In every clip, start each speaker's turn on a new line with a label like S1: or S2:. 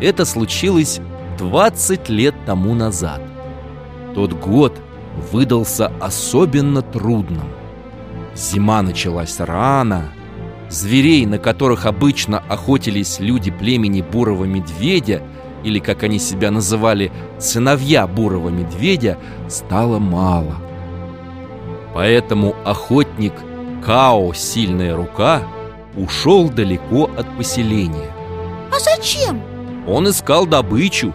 S1: Это случилось 20 лет тому назад. Тот год выдался особенно трудным. Зима началась рано. Зверей, на которых обычно охотились люди племени бурого медведя, или, как они себя называли, сыновья бурого медведя, стало мало. Поэтому охотник Као Сильная Рука ушел далеко от поселения.
S2: А зачем?
S1: Он искал добычу.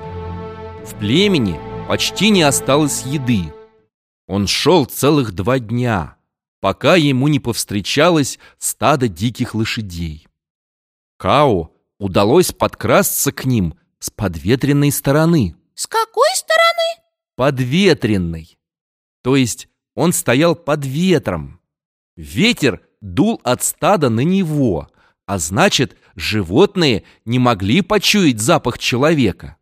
S1: В племени почти не осталось еды. Он шел целых два дня, пока ему не повстречалось стадо диких лошадей. Као удалось подкрасться к ним с подветренной стороны.
S2: С какой стороны?
S1: Подветренной. То есть он стоял под ветром. Ветер дул от стада на него, а значит, животные не могли почуять запах человека.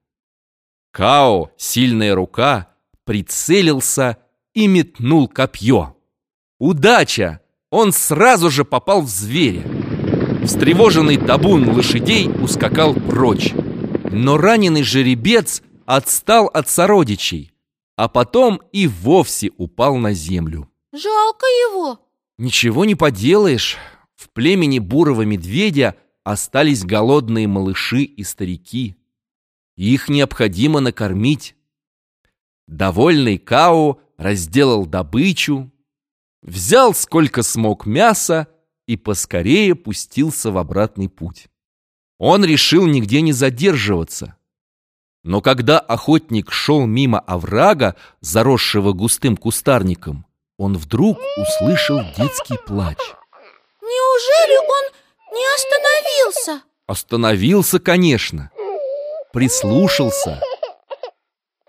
S1: Као, сильная рука, прицелился и метнул копье. Удача! Он сразу же попал в зверя. Встревоженный табун лошадей ускакал прочь. Но раненый жеребец отстал от сородичей, а потом и вовсе упал на землю.
S2: Жалко его.
S1: Ничего не поделаешь. В племени бурого медведя остались голодные малыши и старики. Их необходимо накормить. Довольный Као разделал добычу, взял сколько смог мяса и поскорее пустился в обратный путь. Он решил нигде не задерживаться. Но когда охотник шел мимо оврага, заросшего густым кустарником, он вдруг услышал детский плач.
S2: Не остановился?
S1: Остановился, конечно. Прислушался.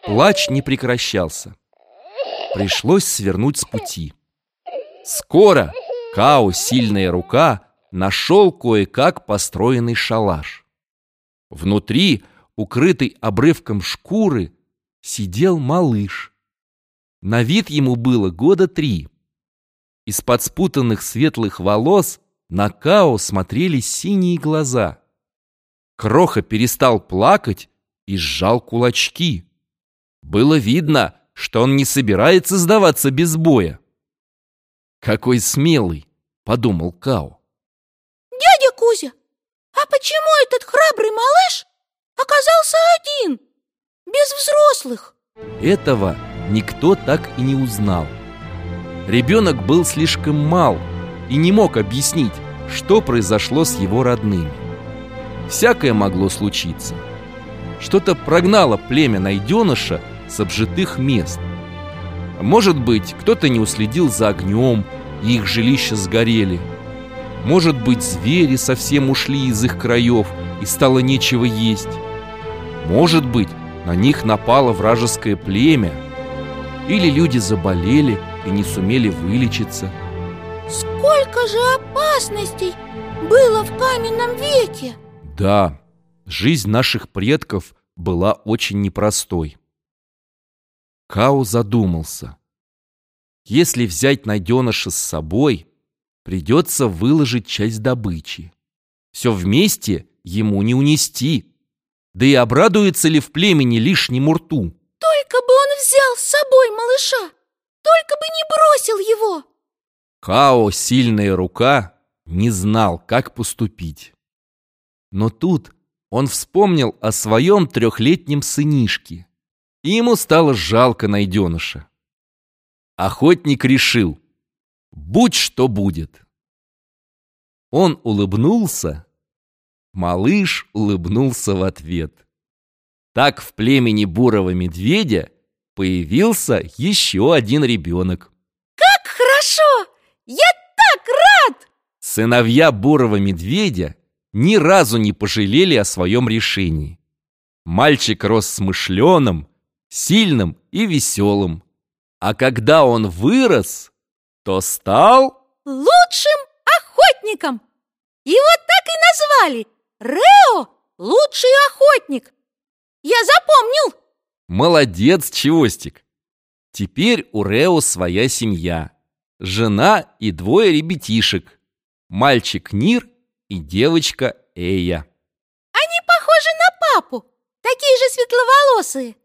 S1: Плач не прекращался. Пришлось свернуть с пути. Скоро Као, сильная рука, нашел кое-как построенный шалаш. Внутри, укрытый обрывком шкуры, сидел малыш. На вид ему было года три. Из-под спутанных светлых волос на Као смотрели синие глаза. Кроха перестал плакать и сжал кулачки. Было видно, что он не собирается сдаваться без боя. «Какой смелый!» — подумал Као.
S2: Дядя Кузя, а почему этот храбрый малыш оказался один, без взрослых?
S1: Этого никто так и не узнал. Ребенок был слишком мал и не мог объяснить, что произошло с его родными. Всякое могло случиться. Что-то прогнало племя найденыша с обжитых мест. Может быть, кто-то не уследил за огнем, и их жилища сгорели. Может быть, звери совсем ушли из их краев, и стало нечего есть. Может быть, на них напало вражеское племя. Или люди заболели и не сумели вылечиться.
S2: Сколько же опасностей было в каменном веке!
S1: Да, жизнь наших предков была очень непростой. Као задумался. Если взять найденыша с собой, придется выложить часть добычи. Все вместе ему не унести. Да и обрадуется ли в племени лишнему рту?
S2: Только бы он взял с собой малыша! Только бы не бросил его!
S1: Као, сильная рука, не знал, как поступить. Но тут он вспомнил о своем трехлетнем сынишке, и ему стало жалко найденыша. Охотник решил, будь что будет. Он улыбнулся, малыш улыбнулся в ответ. Так в племени бурого медведя появился еще один ребенок.
S2: Как хорошо! Я так рад!
S1: Сыновья бурого медведя ни разу не пожалели о своем решении. Мальчик рос смышленым, сильным и веселым. А когда он вырос, то стал...
S2: Лучшим охотником! Его так и назвали! Рео – лучший охотник! Я запомнил!
S1: Молодец, Чевостик! Теперь у Рео своя семья. Жена и двое ребятишек. Мальчик Нир и девочка Эя.
S2: Они похожи на папу. такие же светловолосые.